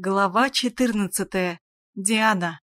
Глава 14. Диана.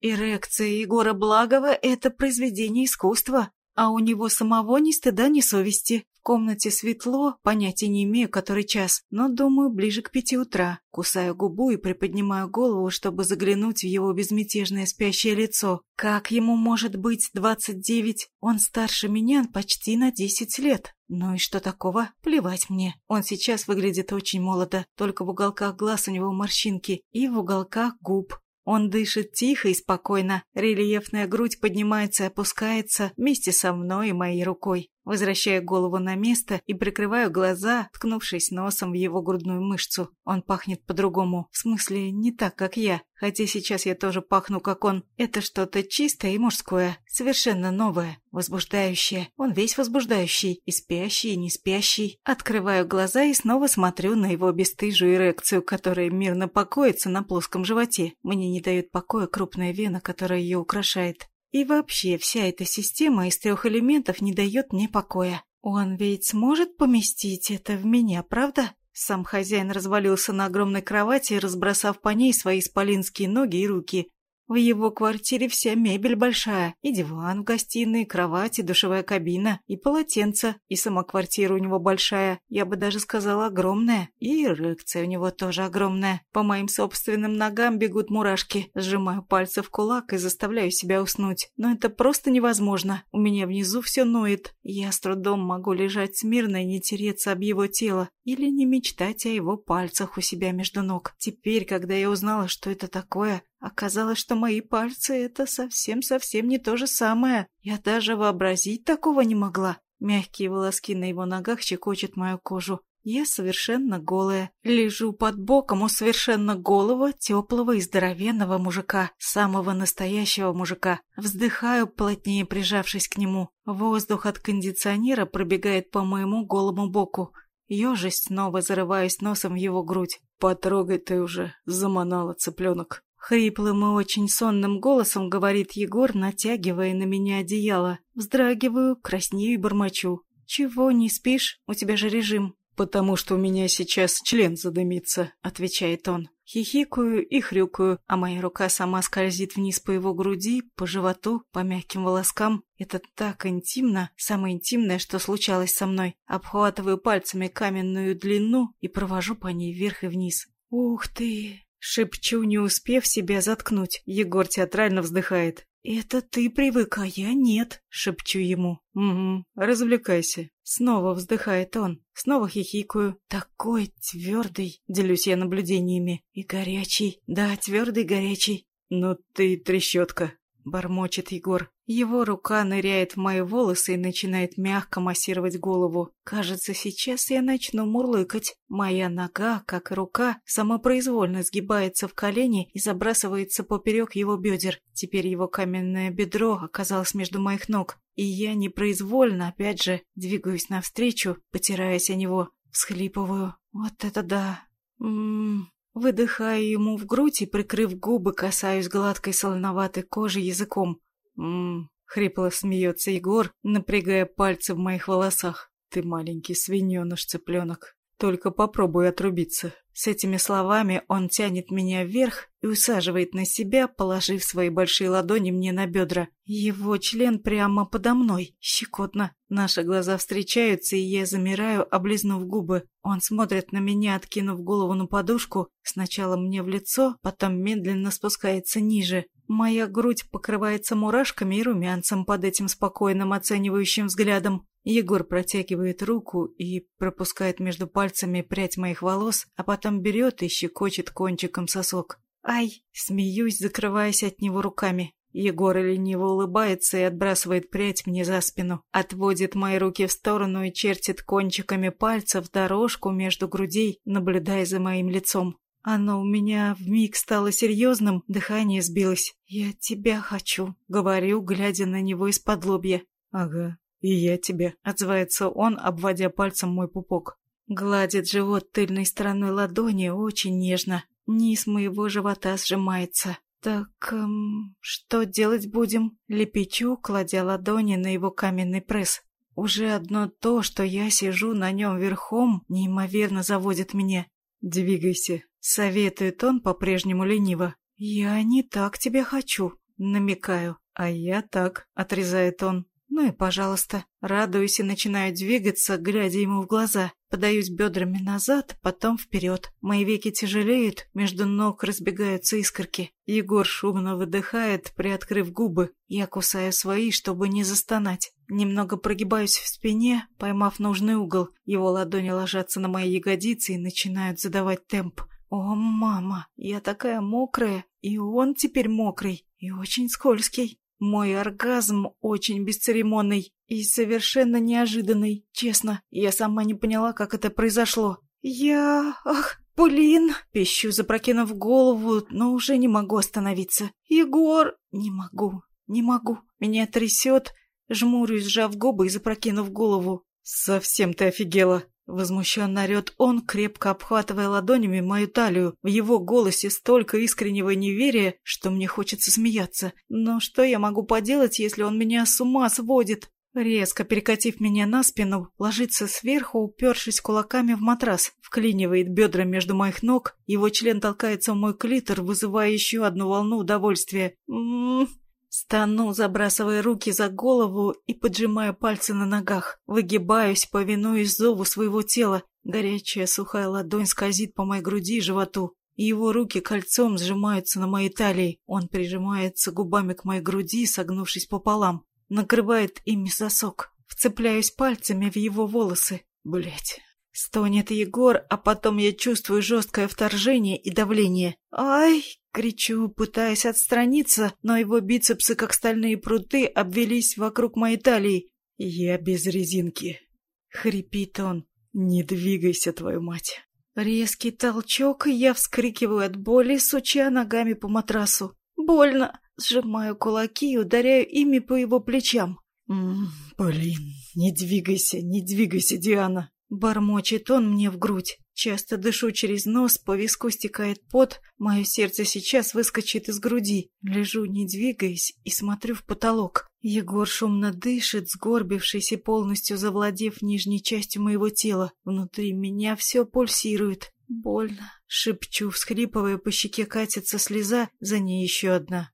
Эрекция Егора Благова – это произведение искусства, а у него самого ни стыда, ни совести. В комнате светло, понятия не имею, который час, но, думаю, ближе к пяти утра. Кусаю губу и приподнимаю голову, чтобы заглянуть в его безмятежное спящее лицо. Как ему может быть двадцать девять? Он старше меня почти на десять лет. Ну и что такого? Плевать мне. Он сейчас выглядит очень молодо, только в уголках глаз у него морщинки и в уголках губ. Он дышит тихо и спокойно. Рельефная грудь поднимается и опускается вместе со мной и моей рукой. Возвращаю голову на место и прикрываю глаза, ткнувшись носом в его грудную мышцу. Он пахнет по-другому. В смысле, не так, как я. Хотя сейчас я тоже пахну, как он. Это что-то чистое и мужское. Совершенно новое. Возбуждающее. Он весь возбуждающий. И спящий, и не спящий. Открываю глаза и снова смотрю на его бесстыжую эрекцию, которая мирно покоится на плоском животе. Мне не дает покоя крупная вена, которая ее украшает. И вообще, вся эта система из трех элементов не дает мне покоя. Он ведь сможет поместить это в меня, правда? Сам хозяин развалился на огромной кровати, разбросав по ней свои исполинские ноги и руки. В его квартире вся мебель большая. И диван в гостиной, и кровать, и душевая кабина, и полотенце. И сама квартира у него большая, я бы даже сказала огромная. И эрекция у него тоже огромная. По моим собственным ногам бегут мурашки. Сжимаю пальцы в кулак и заставляю себя уснуть. Но это просто невозможно. У меня внизу все ноет. Я с трудом могу лежать смирно и не тереться об его тело. Или не мечтать о его пальцах у себя между ног. Теперь, когда я узнала, что это такое, Оказалось, что мои пальцы — это совсем-совсем не то же самое. Я даже вообразить такого не могла. Мягкие волоски на его ногах щекочут мою кожу. Я совершенно голая. Лежу под боком у совершенно голого, теплого и здоровенного мужика. Самого настоящего мужика. Вздыхаю, плотнее прижавшись к нему. Воздух от кондиционера пробегает по моему голому боку. Ёжись снова зарываюсь носом в его грудь. «Потрогай ты уже, заманала цыпленок». Хриплым и очень сонным голосом говорит Егор, натягивая на меня одеяло. Вздрагиваю, краснею и бормочу. «Чего, не спишь? У тебя же режим». «Потому что у меня сейчас член задымится», — отвечает он. Хихикаю и хрюкаю, а моя рука сама скользит вниз по его груди, по животу, по мягким волоскам. Это так интимно, самое интимное, что случалось со мной. Обхватываю пальцами каменную длину и провожу по ней вверх и вниз. «Ух ты!» Шепчу, не успев себя заткнуть. Егор театрально вздыхает. «Это ты привык, а я нет», — шепчу ему. «Угу, развлекайся». Снова вздыхает он. Снова хихикаю. «Такой твердый», — делюсь я наблюдениями. «И горячий. Да, твердый, горячий». «Ну ты трещотка», — бормочет Егор. Его рука ныряет в мои волосы и начинает мягко массировать голову. Кажется, сейчас я начну мурлыкать. Моя нога, как и рука, самопроизвольно сгибается в колени и забрасывается поперек его бедер. Теперь его каменное бедро оказалось между моих ног. И я непроизвольно, опять же, двигаюсь навстречу, потираясь о него. Всхлипываю. Вот это да. Ммм... Выдыхаю ему в грудь и, прикрыв губы, касаюсь гладкой солоноватой кожи языком. «М-м-м», хрипло смеется Егор, напрягая пальцы в моих волосах. «Ты маленький свиненыш-цыпленок. Только попробуй отрубиться». С этими словами он тянет меня вверх и усаживает на себя, положив свои большие ладони мне на бедра. Его член прямо подо мной, щекотно. Наши глаза встречаются, и я замираю, облизнув губы. Он смотрит на меня, откинув голову на подушку, сначала мне в лицо, потом медленно спускается ниже. Моя грудь покрывается мурашками и румянцем под этим спокойным оценивающим взглядом. Егор протягивает руку и пропускает между пальцами прядь моих волос, а потом берет и щекочет кончиком сосок. «Ай!» — смеюсь, закрываясь от него руками. Егор лениво улыбается и отбрасывает прядь мне за спину, отводит мои руки в сторону и чертит кончиками пальцев дорожку между грудей, наблюдая за моим лицом. Оно у меня вмиг стало серьезным, дыхание сбилось. «Я тебя хочу», — говорю, глядя на него из-под лобья. «Ага, и я тебя», — отзывается он, обводя пальцем мой пупок. Гладит живот тыльной стороной ладони очень нежно. Низ моего живота сжимается. «Так, эм, что делать будем?» Лепечу, кладя ладони на его каменный пресс. Уже одно то, что я сижу на нем верхом, неимоверно заводит меня. двигайся», — советует он по-прежнему лениво. «Я не так тебя хочу», — намекаю. «А я так», — отрезает он. Ну и пожалуйста. Радуюсь и начинаю двигаться, глядя ему в глаза. Подаюсь бедрами назад, потом вперед. Мои веки тяжелеют, между ног разбегаются искорки. Егор шумно выдыхает, приоткрыв губы. Я кусаю свои, чтобы не застонать. Немного прогибаюсь в спине, поймав нужный угол. Его ладони ложатся на мои ягодицы и начинают задавать темп. О, мама, я такая мокрая, и он теперь мокрый, и очень скользкий. Мой оргазм очень бесцеремонный и совершенно неожиданный, честно. Я сама не поняла, как это произошло. Я... Ах, блин! Пищу, запрокинув голову, но уже не могу остановиться. Егор... Не могу, не могу. Меня трясет. Жмурюсь, сжав губы и запрокинув голову. «Совсем ты офигела!» Возмущенно орет он, крепко обхватывая ладонями мою талию. В его голосе столько искреннего неверия, что мне хочется смеяться. Но что я могу поделать, если он меня с ума сводит? Резко перекатив меня на спину, ложится сверху, упершись кулаками в матрас, вклинивает бедра между моих ног, его член толкается в мой клитор, вызывая еще одну волну удовольствия. М -м -м. Стану, забрасывая руки за голову и поджимая пальцы на ногах. Выгибаюсь, повинуясь зову своего тела. Горячая сухая ладонь скользит по моей груди и животу. Его руки кольцом сжимаются на моей талии. Он прижимается губами к моей груди, согнувшись пополам. Накрывает ими сосок. Вцепляюсь пальцами в его волосы. Блять. Стонет Егор, а потом я чувствую жесткое вторжение и давление. «Ай!» — кричу, пытаясь отстраниться, но его бицепсы, как стальные пруты, обвелись вокруг моей талии. «Я без резинки!» — хрипит он. «Не двигайся, твою мать!» Резкий толчок, и я вскрикиваю от боли, суча ногами по матрасу. «Больно!» — сжимаю кулаки и ударяю ими по его плечам. «М -м, «Блин, не двигайся, не двигайся, Диана!» Бормочет он мне в грудь. Часто дышу через нос, по виску стекает пот, мое сердце сейчас выскочит из груди. Лежу, не двигаясь, и смотрю в потолок. Егор шумно дышит, сгорбившись и полностью завладев нижней частью моего тела. Внутри меня все пульсирует. Больно. Шепчу, всхлипывая, по щеке катится слеза, за ней еще одна.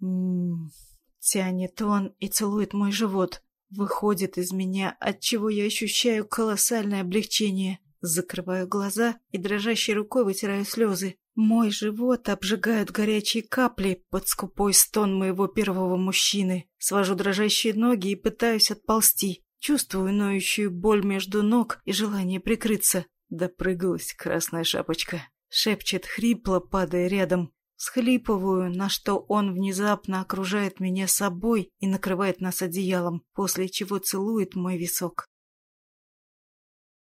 М-м-м. Тянет он и целует мой живот. Выходит из меня, от чего я ощущаю колоссальное облегчение. Закрываю глаза и дрожащей рукой вытираю слезы. Мой живот обжигают горячие капли под скупой стон моего первого мужчины. Свожу дрожащие ноги и пытаюсь отползти. Чувствую ноющую боль между ног и желание прикрыться. Допрыгалась красная шапочка. Шепчет хрипло, падая рядом. Схлипываю, на что он внезапно окружает меня собой и накрывает нас одеялом, после чего целует мой висок.